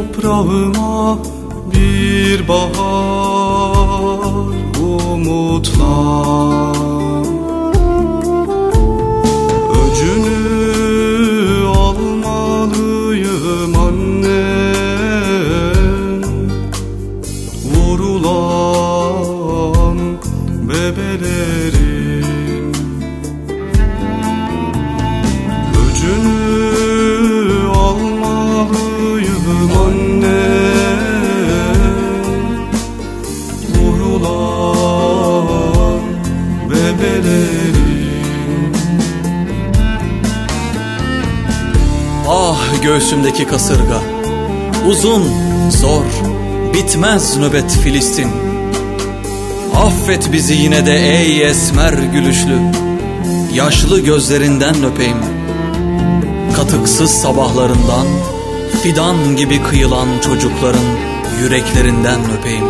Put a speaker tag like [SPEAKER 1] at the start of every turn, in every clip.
[SPEAKER 1] Toprağıma bir bahar umutla Öcünü almalıyım annem Vurulan bebelerin Vurulan bebelerin.
[SPEAKER 2] Ah göğsümdeki kasırga. Uzun, zor, bitmez nöbet Filistin. Affet bizi yine de ey esmer gülüşlü. Yaşlı gözlerinden öpeyim. Katıksız sabahlarından Fidan gibi kıyılan çocukların yüreklerinden öpeyim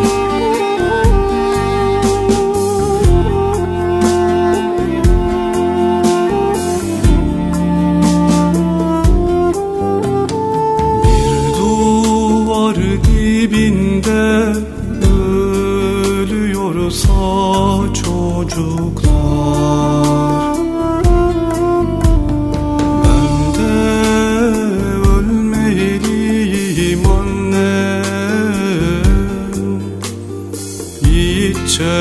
[SPEAKER 1] ölüyorsa çocuklar Ben de ölmeliyim annem Yiğitçe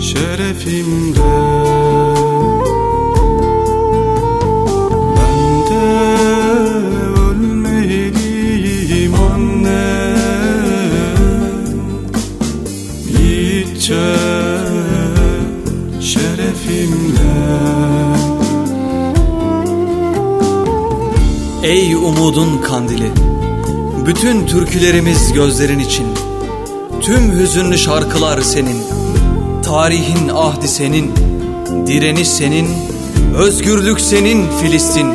[SPEAKER 1] şerefimden şerefimle
[SPEAKER 2] Ey umudun kandili Bütün türkülerimiz gözlerin için. Tüm hüzünlü şarkılar senin Tarihin ahdi senin Direniş senin Özgürlük senin Filistin